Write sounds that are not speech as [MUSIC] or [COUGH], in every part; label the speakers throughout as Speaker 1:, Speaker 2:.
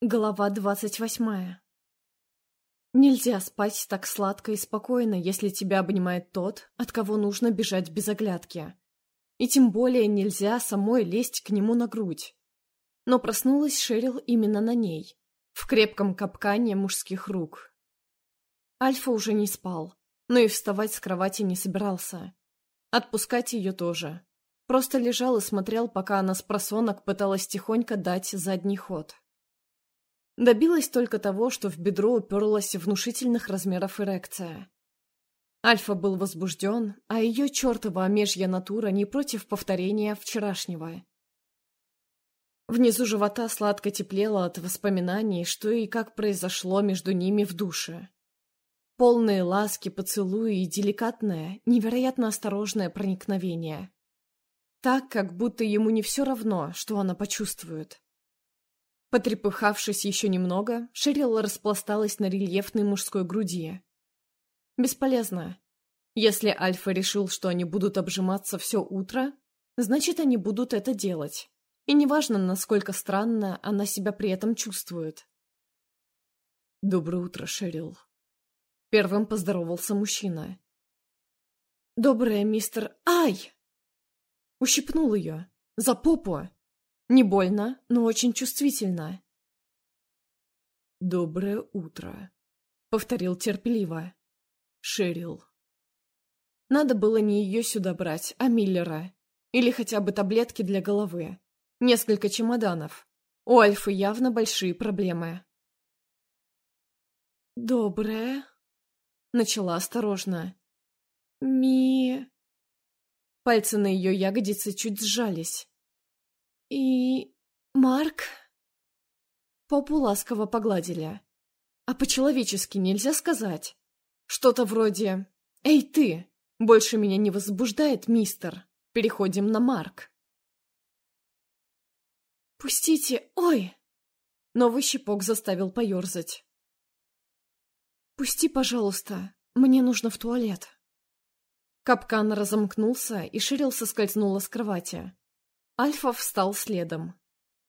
Speaker 1: Глава двадцать восьмая Нельзя спать так сладко и спокойно, если тебя обнимает тот, от кого нужно бежать без оглядки. И тем более нельзя самой лезть к нему на грудь. Но проснулась Шерил именно на ней, в крепком капкане мужских рук. Альфа уже не спал, но и вставать с кровати не собирался. Отпускать ее тоже. Просто лежал и смотрел, пока она с просонок пыталась тихонько дать задний ход. Добилась только того, что в бедро уперлась внушительных размеров эрекция. Альфа был возбужден, а ее чертова омежья натура не против повторения вчерашнего. Внизу живота сладко теплело от воспоминаний, что и как произошло между ними в душе. Полные ласки, поцелуи и деликатное, невероятно осторожное проникновение. Так, как будто ему не все равно, что она почувствует. Потрепыхавшись еще немного, Шерил распласталась на рельефной мужской груди. Бесполезно. Если Альфа решил, что они будут обжиматься все утро, значит, они будут это делать. И неважно, насколько странно она себя при этом чувствует. «Доброе утро, Шерил». Первым поздоровался мужчина. «Доброе, мистер... Ай!» Ущипнул ее. За попу. Не больно, но очень чувствительно. «Доброе утро», — повторил терпеливо. Шерил. Надо было не ее сюда брать, а Миллера. Или хотя бы таблетки для головы. Несколько чемоданов. У Альфы явно большие проблемы. «Доброе», — начала осторожно. «Ми...» Пальцы на ее ягодице чуть сжались. «И... Марк?» Попу ласково погладили. А по-человечески нельзя сказать. Что-то вроде «Эй, ты! Больше меня не возбуждает, мистер. Переходим на Марк». «Пустите! Ой!» Новый щипок заставил поерзать. «Пусти, пожалуйста. Мне нужно в туалет». Капкан разомкнулся, и Ширил соскользнула с кровати. Альфа встал следом.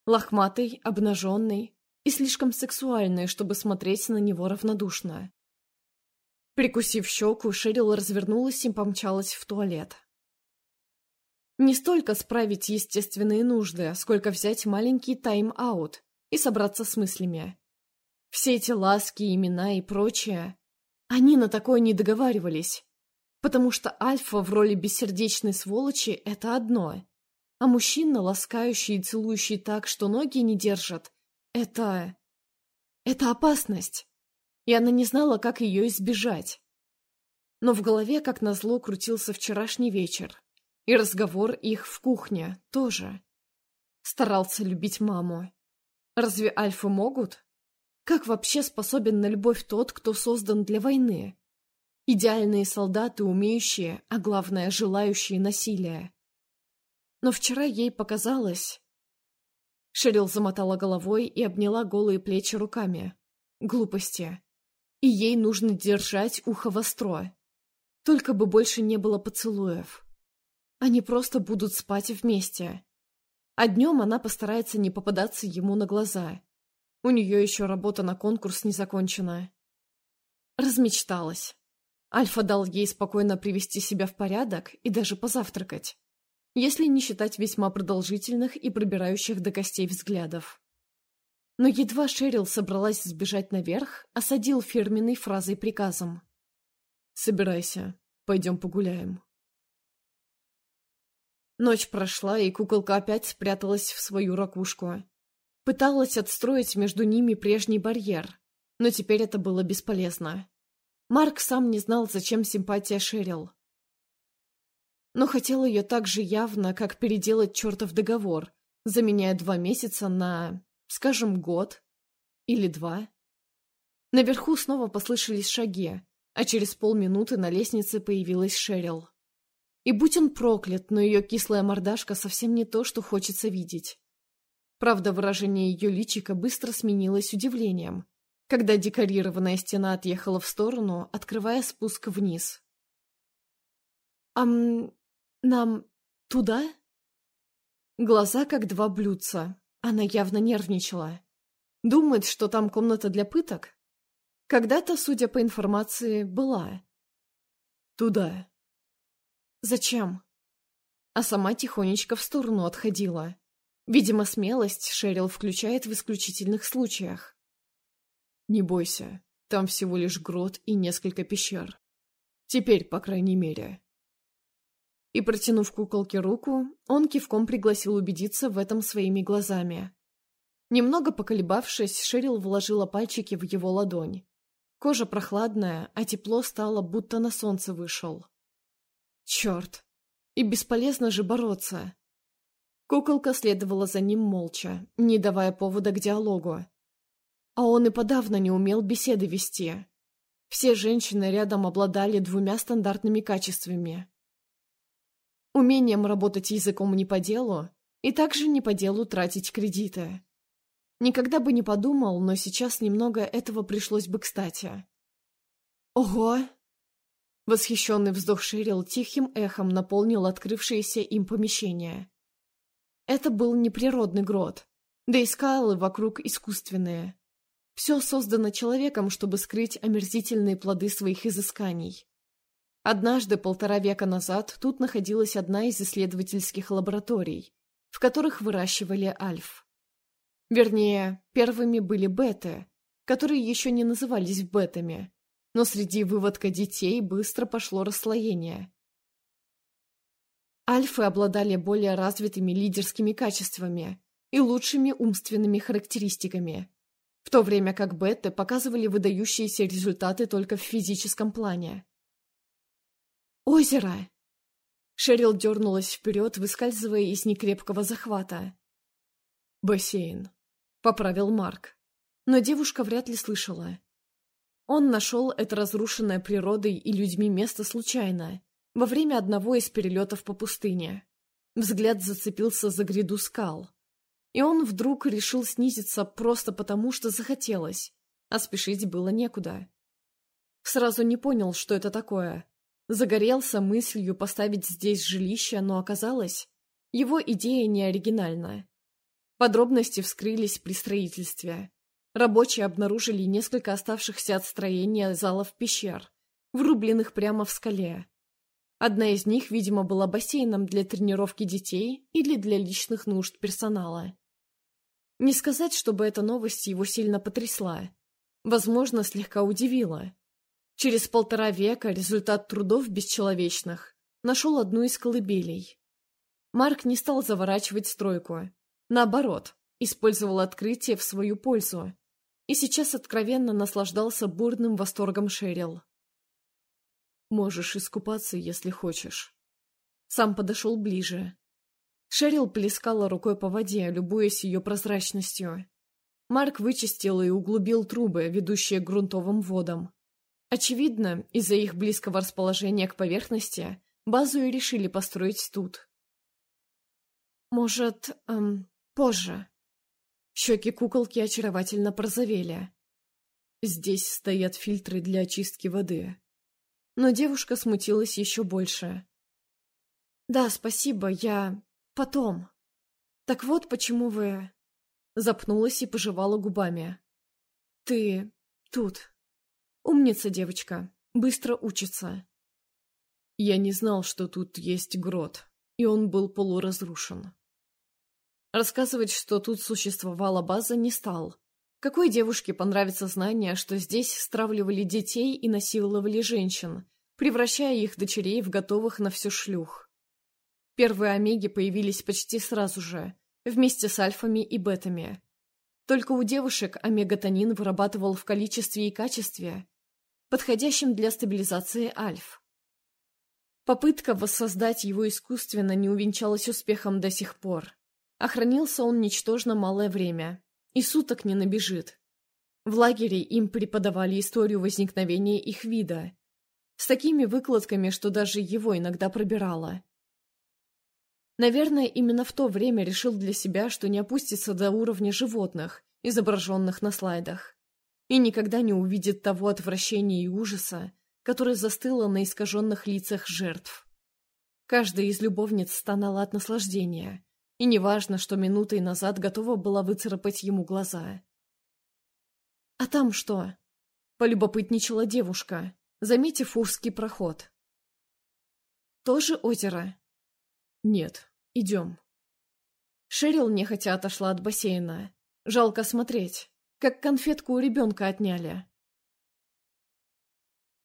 Speaker 1: Лохматый, обнаженный и слишком сексуальный, чтобы смотреть на него равнодушно. Прикусив щеку, Шерил развернулась и помчалась в туалет. Не столько справить естественные нужды, сколько взять маленький тайм-аут и собраться с мыслями. Все эти ласки, имена и прочее, они на такое не договаривались, потому что Альфа в роли бессердечной сволочи — это одно, а мужчина, ласкающий и целующий так, что ноги не держат, это... это опасность. И она не знала, как ее избежать. Но в голове, как назло, крутился вчерашний вечер. И разговор их в кухне тоже. Старался любить маму. Разве альфы могут? Как вообще способен на любовь тот, кто создан для войны? Идеальные солдаты, умеющие, а главное, желающие насилия. Но вчера ей показалось... Шерил замотала головой и обняла голые плечи руками. Глупости. И ей нужно держать ухо востро. Только бы больше не было поцелуев. Они просто будут спать вместе. А днем она постарается не попадаться ему на глаза. У нее еще работа на конкурс не закончена. Размечталась. Альфа дал ей спокойно привести себя в порядок и даже позавтракать если не считать весьма продолжительных и пробирающих до костей взглядов. Но едва Шерил собралась сбежать наверх, осадил фирменной фразой приказом. «Собирайся, пойдем погуляем». Ночь прошла, и куколка опять спряталась в свою ракушку. Пыталась отстроить между ними прежний барьер, но теперь это было бесполезно. Марк сам не знал, зачем симпатия Шерил но хотел ее так же явно, как переделать чертов договор, заменяя два месяца на, скажем, год или два. Наверху снова послышались шаги, а через полминуты на лестнице появилась Шерил. И будь он проклят, но ее кислая мордашка совсем не то, что хочется видеть. Правда, выражение ее личика быстро сменилось удивлением, когда декорированная стена отъехала в сторону, открывая спуск вниз. «Ам, нам туда? Глаза как два блюдца. Она явно нервничала. Думает, что там комната для пыток? Когда-то, судя по информации, была. Туда. Зачем? А сама тихонечко в сторону отходила. Видимо, смелость Шерил включает в исключительных случаях. Не бойся, там всего лишь грот и несколько пещер. Теперь, по крайней мере. И, протянув куколке руку, он кивком пригласил убедиться в этом своими глазами. Немного поколебавшись, Шерил вложила пальчики в его ладонь. Кожа прохладная, а тепло стало, будто на солнце вышел. Черт! И бесполезно же бороться. Куколка следовала за ним молча, не давая повода к диалогу. А он и подавно не умел беседы вести. Все женщины рядом обладали двумя стандартными качествами. Умением работать языком не по делу и также не по делу тратить кредиты. Никогда бы не подумал, но сейчас немного этого пришлось бы кстати. «Ого!» Восхищенный вздох Шерил тихим эхом наполнил открывшееся им помещение. Это был неприродный грот, да и скалы вокруг искусственные. Все создано человеком, чтобы скрыть омерзительные плоды своих изысканий. Однажды, полтора века назад, тут находилась одна из исследовательских лабораторий, в которых выращивали альф. Вернее, первыми были беты, которые еще не назывались бетами, но среди выводка детей быстро пошло расслоение. Альфы обладали более развитыми лидерскими качествами и лучшими умственными характеристиками, в то время как беты показывали выдающиеся результаты только в физическом плане. «Озеро!» Шерил дернулась вперед, выскальзывая из некрепкого захвата. «Бассейн», — поправил Марк. Но девушка вряд ли слышала. Он нашел это разрушенное природой и людьми место случайно, во время одного из перелетов по пустыне. Взгляд зацепился за гряду скал. И он вдруг решил снизиться просто потому, что захотелось, а спешить было некуда. Сразу не понял, что это такое. Загорелся мыслью поставить здесь жилище, но оказалось, его идея не оригинальна. Подробности вскрылись при строительстве. Рабочие обнаружили несколько оставшихся от строения залов пещер, врубленных прямо в скале. Одна из них, видимо, была бассейном для тренировки детей или для личных нужд персонала. Не сказать, чтобы эта новость его сильно потрясла. Возможно, слегка удивила. Через полтора века результат трудов бесчеловечных нашел одну из колыбелей. Марк не стал заворачивать стройку. Наоборот, использовал открытие в свою пользу. И сейчас откровенно наслаждался бурным восторгом Шерил. «Можешь искупаться, если хочешь». Сам подошел ближе. Шерил плескала рукой по воде, любуясь ее прозрачностью. Марк вычистил и углубил трубы, ведущие к грунтовым водам. Очевидно, из-за их близкого расположения к поверхности, базу и решили построить тут. «Может, эм, Позже. Щеки куколки очаровательно прозовели. Здесь стоят фильтры для очистки воды. Но девушка смутилась еще больше. «Да, спасибо, я... потом. Так вот почему вы...» Запнулась и пожевала губами. «Ты... тут. Умница девочка. Быстро учится». Я не знал, что тут есть грот, и он был полуразрушен. Рассказывать, что тут существовала база, не стал. Какой девушке понравится знание, что здесь стравливали детей и насиловали женщин, превращая их дочерей в готовых на все шлюх? Первые омеги появились почти сразу же, вместе с альфами и бетами. Только у девушек омегатонин вырабатывал в количестве и качестве, подходящем для стабилизации альф. Попытка воссоздать его искусственно не увенчалась успехом до сих пор. Охранился он ничтожно малое время, и суток не набежит. В лагере им преподавали историю возникновения их вида, с такими выкладками, что даже его иногда пробирало. Наверное, именно в то время решил для себя, что не опустится до уровня животных, изображенных на слайдах, и никогда не увидит того отвращения и ужаса, которое застыло на искаженных лицах жертв. Каждая из любовниц стонала от наслаждения, и неважно, что минутой назад готова была выцарапать ему глаза. там что?» — полюбопытничала девушка, заметив узкий проход. «Тоже озеро?» «Нет, идем». Шерил нехотя отошла от бассейна. Жалко смотреть, как конфетку у ребенка отняли.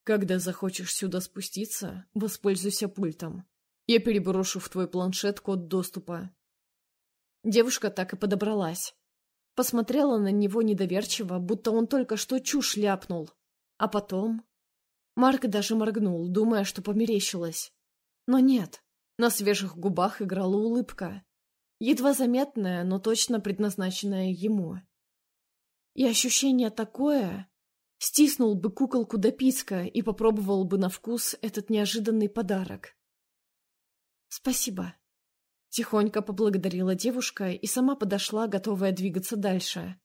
Speaker 1: Когда захочешь сюда спуститься, воспользуйся пультом. Я переброшу в твой планшет код доступа. Девушка так и подобралась. Посмотрела на него недоверчиво, будто он только что чушь ляпнул. А потом... Марк даже моргнул, думая, что померещилась. Но нет, на свежих губах играла улыбка. Едва заметная, но точно предназначенная ему. И ощущение такое... Стиснул бы куколку до писка и попробовал бы на вкус этот неожиданный подарок. «Спасибо», Тихонько поблагодарила девушка и сама подошла, готовая двигаться дальше.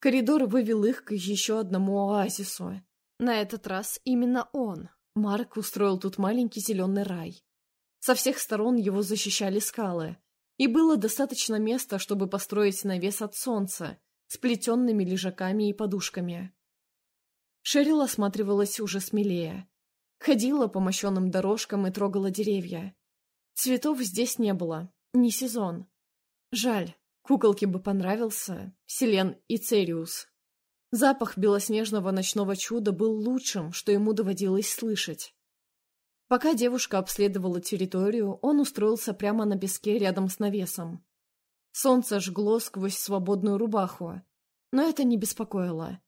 Speaker 1: Коридор вывел их к еще одному оазису. На этот раз именно он. Марк устроил тут маленький зеленый рай. Со всех сторон его защищали скалы, и было достаточно места, чтобы построить навес от солнца с плетенными лежаками и подушками. Шерил осматривалась уже смелее. Ходила по мощенным дорожкам и трогала деревья. Цветов здесь не было, не сезон. Жаль, куколке бы понравился Селен и Цериус. Запах белоснежного ночного чуда был лучшим, что ему доводилось слышать. Пока девушка обследовала территорию, он устроился прямо на песке рядом с навесом. Солнце жгло сквозь свободную рубаху, но это не беспокоило.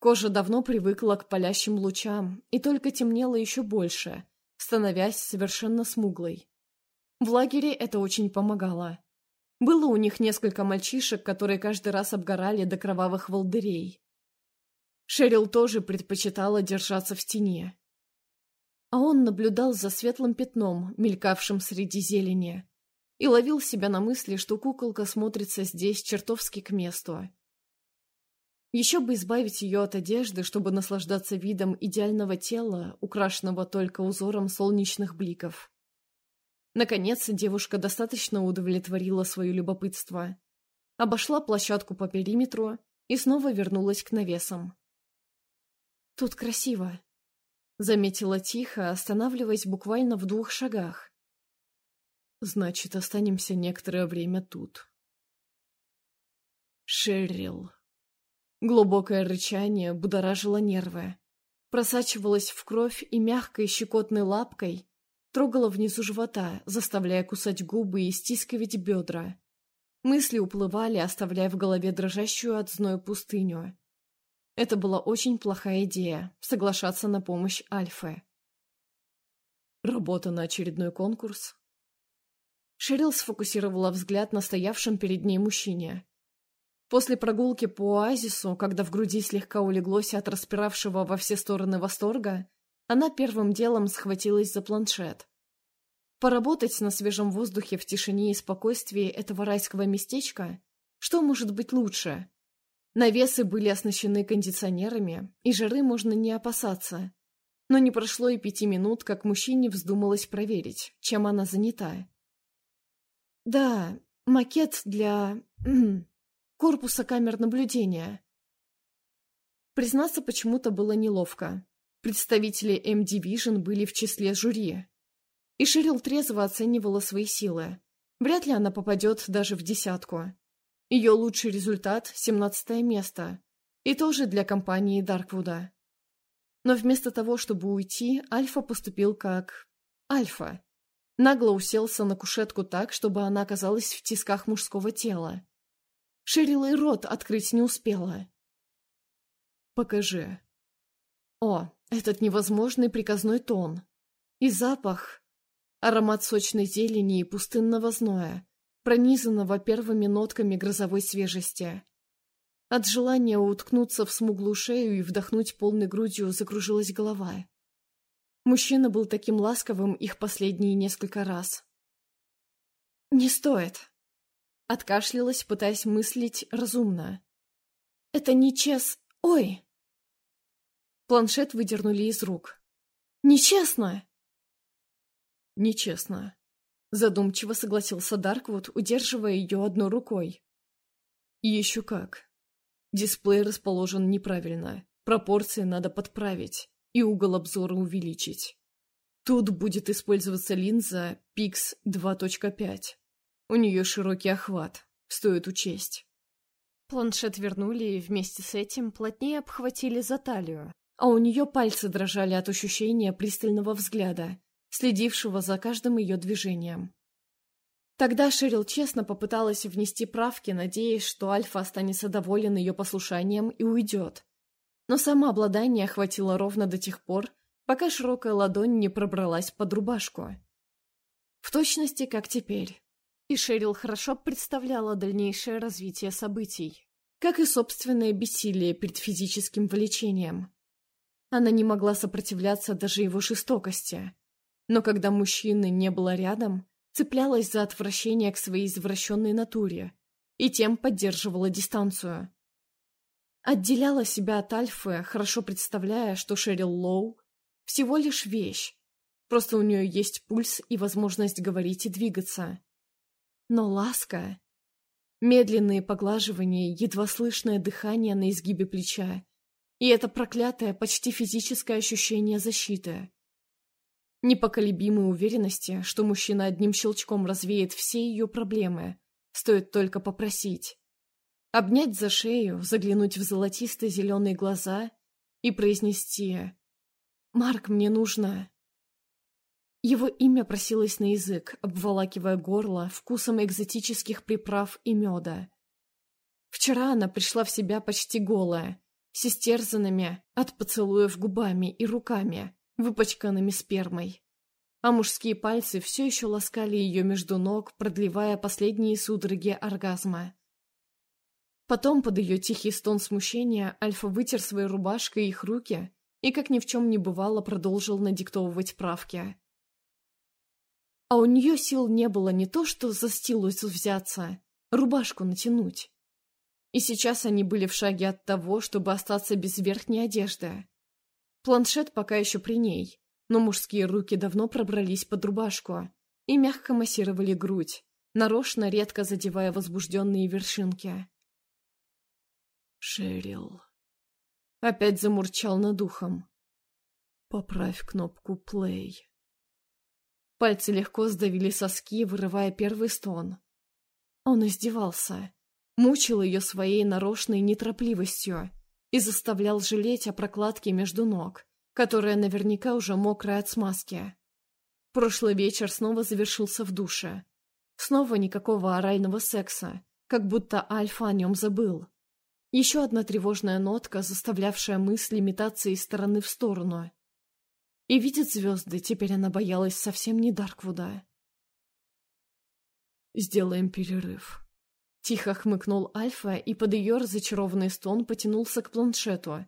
Speaker 1: Кожа давно привыкла к палящим лучам и только темнела еще больше, становясь совершенно смуглой. В лагере это очень помогало. Было у них несколько мальчишек, которые каждый раз обгорали до кровавых волдырей. Шерил тоже предпочитала держаться в тени. А он наблюдал за светлым пятном, мелькавшим среди зелени, и ловил себя на мысли, что куколка смотрится здесь чертовски к месту. Еще бы избавить ее от одежды, чтобы наслаждаться видом идеального тела, украшенного только узором солнечных бликов. Наконец, девушка достаточно удовлетворила свое любопытство. Обошла площадку по периметру и снова вернулась к навесам. «Тут красиво», — заметила тихо, останавливаясь буквально в двух шагах. «Значит, останемся некоторое время тут». Шеррил. Глубокое рычание будоражило нервы. Просачивалось в кровь и мягкой щекотной лапкой трогала внизу живота, заставляя кусать губы и стискивать бедра. Мысли уплывали, оставляя в голове дрожащую от зноя пустыню. Это была очень плохая идея — соглашаться на помощь Альфы. Работа на очередной конкурс. Шерил сфокусировала взгляд на стоявшем перед ней мужчине. После прогулки по оазису, когда в груди слегка улеглось от распиравшего во все стороны восторга, она первым делом схватилась за планшет. Поработать на свежем воздухе в тишине и спокойствии этого райского местечка? Что может быть лучше? Навесы были оснащены кондиционерами, и жары можно не опасаться. Но не прошло и пяти минут, как мужчине вздумалось проверить, чем она занята. «Да, макет для... корпуса камер наблюдения». Признаться почему-то было неловко. Представители M-Division были в числе жюри. И Ширил трезво оценивала свои силы. Вряд ли она попадет даже в десятку. Ее лучший результат — семнадцатое место. И тоже для компании Дарквуда. Но вместо того, чтобы уйти, Альфа поступил как... Альфа. Нагло уселся на кушетку так, чтобы она оказалась в тисках мужского тела. Ширил и рот открыть не успела. «Покажи». О, этот невозможный приказной тон. И запах. Аромат сочной зелени и пустынного зноя, пронизанного первыми нотками грозовой свежести. От желания уткнуться в смуглую шею и вдохнуть полной грудью закружилась голова. Мужчина был таким ласковым их последние несколько раз. «Не стоит», — откашлялась, пытаясь мыслить разумно. «Это не чес... Ой!» Планшет выдернули из рук. «Нечестно!» «Нечестно», — задумчиво согласился Дарквуд, удерживая ее одной рукой. «И еще как. Дисплей расположен неправильно, пропорции надо подправить и угол обзора увеличить. Тут будет использоваться линза Pix 2.5. У нее широкий охват, стоит учесть. Планшет вернули и вместе с этим плотнее обхватили за талию, а у нее пальцы дрожали от ощущения пристального взгляда, следившего за каждым ее движением. Тогда Шерил честно попыталась внести правки, надеясь, что Альфа останется доволен ее послушанием и уйдет. Но самообладание охватило ровно до тех пор, пока широкая ладонь не пробралась под рубашку. В точности, как теперь. И Шерил хорошо представляла дальнейшее развитие событий, как и собственное бессилие перед физическим влечением. Она не могла сопротивляться даже его жестокости. Но когда мужчины не было рядом, цеплялась за отвращение к своей извращенной натуре и тем поддерживала дистанцию. Отделяла себя от Альфы, хорошо представляя, что Шерил Лоу — всего лишь вещь, просто у нее есть пульс и возможность говорить и двигаться. Но ласка... Медленные поглаживания, едва слышное дыхание на изгибе плеча и это проклятое, почти физическое ощущение защиты непоколебимой уверенности, что мужчина одним щелчком развеет все ее проблемы, стоит только попросить. Обнять за шею, заглянуть в золотистые зеленые глаза и произнести «Марк, мне нужно...» Его имя просилось на язык, обволакивая горло вкусом экзотических приправ и меда. Вчера она пришла в себя почти голая, с истерзанными от поцелуев губами и руками, выпачканными спермой. А мужские пальцы все еще ласкали ее между ног, продлевая последние судороги оргазма. Потом, под ее тихий стон смущения, Альфа вытер своей рубашкой их руки и, как ни в чем не бывало, продолжил надиктовывать правки. А у нее сил не было не то, что за стилус взяться, рубашку натянуть. И сейчас они были в шаге от того, чтобы остаться без верхней одежды. Планшет пока еще при ней, но мужские руки давно пробрались под рубашку и мягко массировали грудь, нарочно редко задевая возбужденные вершинки. «Шерил...» Опять замурчал над ухом. «Поправь кнопку «плей». Пальцы легко сдавили соски, вырывая первый стон. Он издевался, мучил ее своей нарочной неторопливостью, и заставлял жалеть о прокладке между ног, которая наверняка уже мокрая от смазки. Прошлый вечер снова завершился в душе. Снова никакого орального секса, как будто Альфа о нем забыл. Еще одна тревожная нотка, заставлявшая мысли метаться из стороны в сторону. И видит звезды, теперь она боялась совсем не Дарквуда. «Сделаем перерыв», Тихо хмыкнул Альфа и под ее разочарованный стон потянулся к планшету.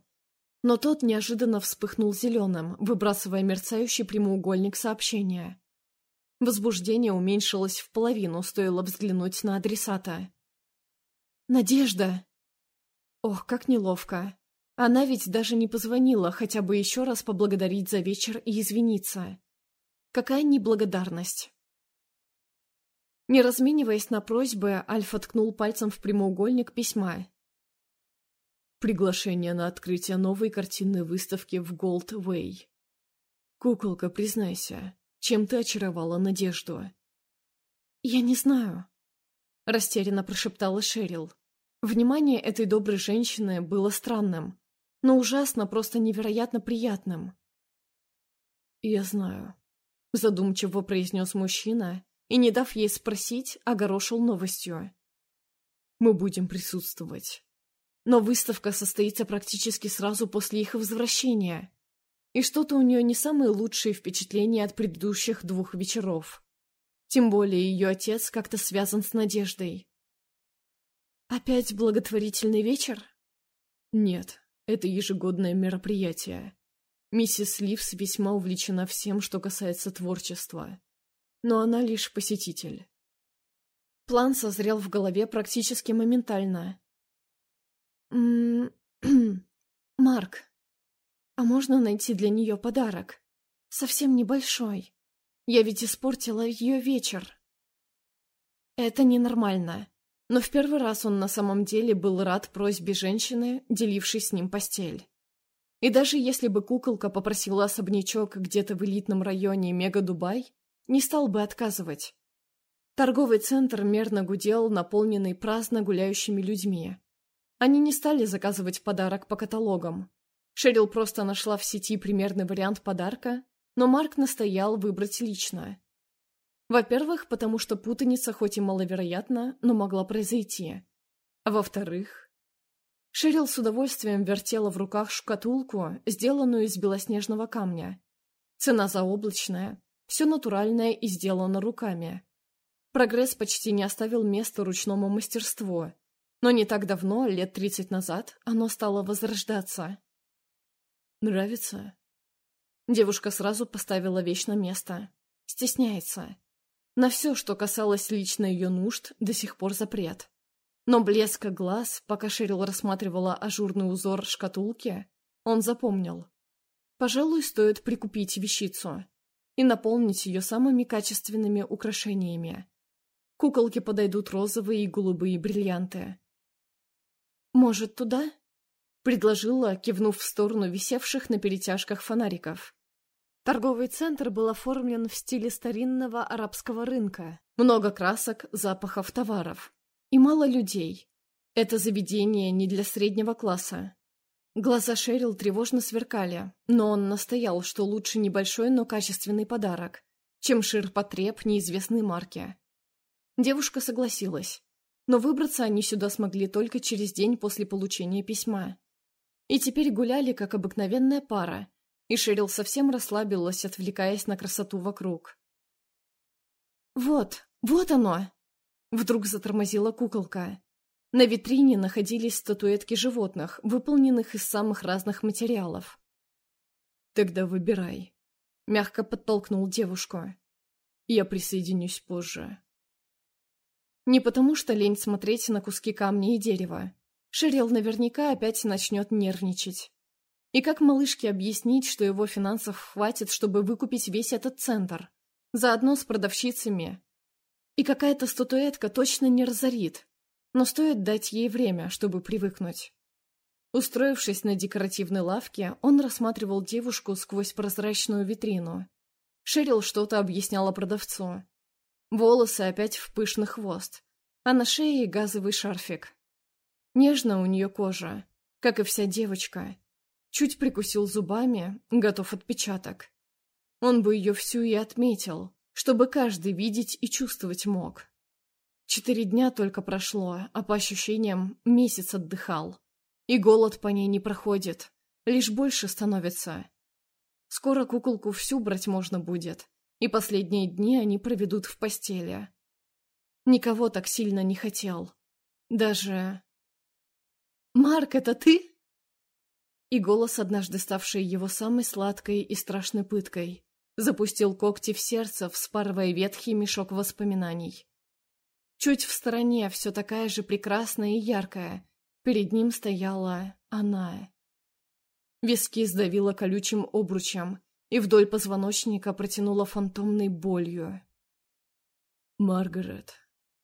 Speaker 1: Но тот неожиданно вспыхнул зеленым, выбрасывая мерцающий прямоугольник сообщения. Возбуждение уменьшилось в половину, стоило взглянуть на адресата. «Надежда!» Ох, как неловко. Она ведь даже не позвонила хотя бы еще раз поблагодарить за вечер и извиниться. Какая неблагодарность. Не размениваясь на просьбы, Альфа ткнул пальцем в прямоугольник письма. Приглашение на открытие новой картинной выставки в Голд Way. Куколка, признайся, чем ты очаровала Надежду? Я не знаю. Растерянно прошептала Шерил. Внимание этой доброй женщины было странным, но ужасно, просто невероятно приятным. «Я знаю», — задумчиво произнес мужчина и, не дав ей спросить, огорошил новостью. «Мы будем присутствовать. Но выставка состоится практически сразу после их возвращения, и что-то у нее не самые лучшие впечатления от предыдущих двух вечеров. Тем более ее отец как-то связан с Надеждой». «Опять благотворительный вечер?» «Нет, это ежегодное мероприятие. Миссис Ливс весьма увлечена всем, что касается творчества но она лишь посетитель. План созрел в голове практически моментально. «М [CLEARS THROAT] Марк, а можно найти для нее подарок? Совсем небольшой. Я ведь испортила ее вечер». «Это ненормально. Но в первый раз он на самом деле был рад просьбе женщины, делившей с ним постель. И даже если бы куколка попросила особнячок где-то в элитном районе Мега-Дубай, не стал бы отказывать. Торговый центр мерно гудел, наполненный праздно гуляющими людьми. Они не стали заказывать подарок по каталогам. Шерил просто нашла в сети примерный вариант подарка, но Марк настоял выбрать лично. Во-первых, потому что путаница хоть и маловероятна, но могла произойти. А во-вторых, Шерил с удовольствием вертела в руках шкатулку, сделанную из белоснежного камня. Цена заоблачная, все натуральное и сделано руками. Прогресс почти не оставил места ручному мастерству, но не так давно, лет тридцать назад, оно стало возрождаться. «Нравится?» Девушка сразу поставила вещь на место. Стесняется. На все, что касалось лично ее нужд, до сих пор запрет. Но блеска глаз, пока Шерил рассматривала ажурный узор шкатулки, он запомнил. Пожалуй, стоит прикупить вещицу и наполнить ее самыми качественными украшениями. Куколке подойдут розовые и голубые бриллианты. «Может, туда?» — предложила, кивнув в сторону висевших на перетяжках фонариков. Торговый центр был оформлен в стиле старинного арабского рынка. Много красок, запахов товаров. И мало людей. Это заведение не для среднего класса. Глаза Шерил тревожно сверкали, но он настоял, что лучше небольшой, но качественный подарок, чем ширпотреб неизвестной марки. Девушка согласилась, но выбраться они сюда смогли только через день после получения письма. И теперь гуляли, как обыкновенная пара, и Шерил совсем расслабилась, отвлекаясь на красоту вокруг. «Вот, вот оно!» Вдруг затормозила куколка. На витрине находились статуэтки животных, выполненных из самых разных материалов. «Тогда выбирай», — мягко подтолкнул девушку. «Я присоединюсь позже». Не потому что лень смотреть на куски камня и дерева. Шерил наверняка опять начнет нервничать. И как малышке объяснить, что его финансов хватит, чтобы выкупить весь этот центр? Заодно с продавщицами. И какая-то статуэтка точно не разорит, но стоит дать ей время, чтобы привыкнуть. Устроившись на декоративной лавке, он рассматривал девушку сквозь прозрачную витрину. Шерил что-то объясняла продавцу. Волосы опять в пышный хвост, а на шее газовый шарфик. Нежно у нее кожа, как и вся девочка. Чуть прикусил зубами, готов отпечаток. Он бы ее всю и отметил, чтобы каждый видеть и чувствовать мог. Четыре дня только прошло, а по ощущениям месяц отдыхал. И голод по ней не проходит, лишь больше становится. Скоро куколку всю брать можно будет, и последние дни они проведут в постели. Никого так сильно не хотел. Даже... «Марк, это ты?» И голос, однажды ставший его самой сладкой и страшной пыткой, запустил когти в сердце, вспарывая ветхий мешок воспоминаний. Чуть в стороне, все такая же прекрасная и яркая. Перед ним стояла она. Виски сдавило колючим обручем, и вдоль позвоночника протянула фантомной болью. «Маргарет»,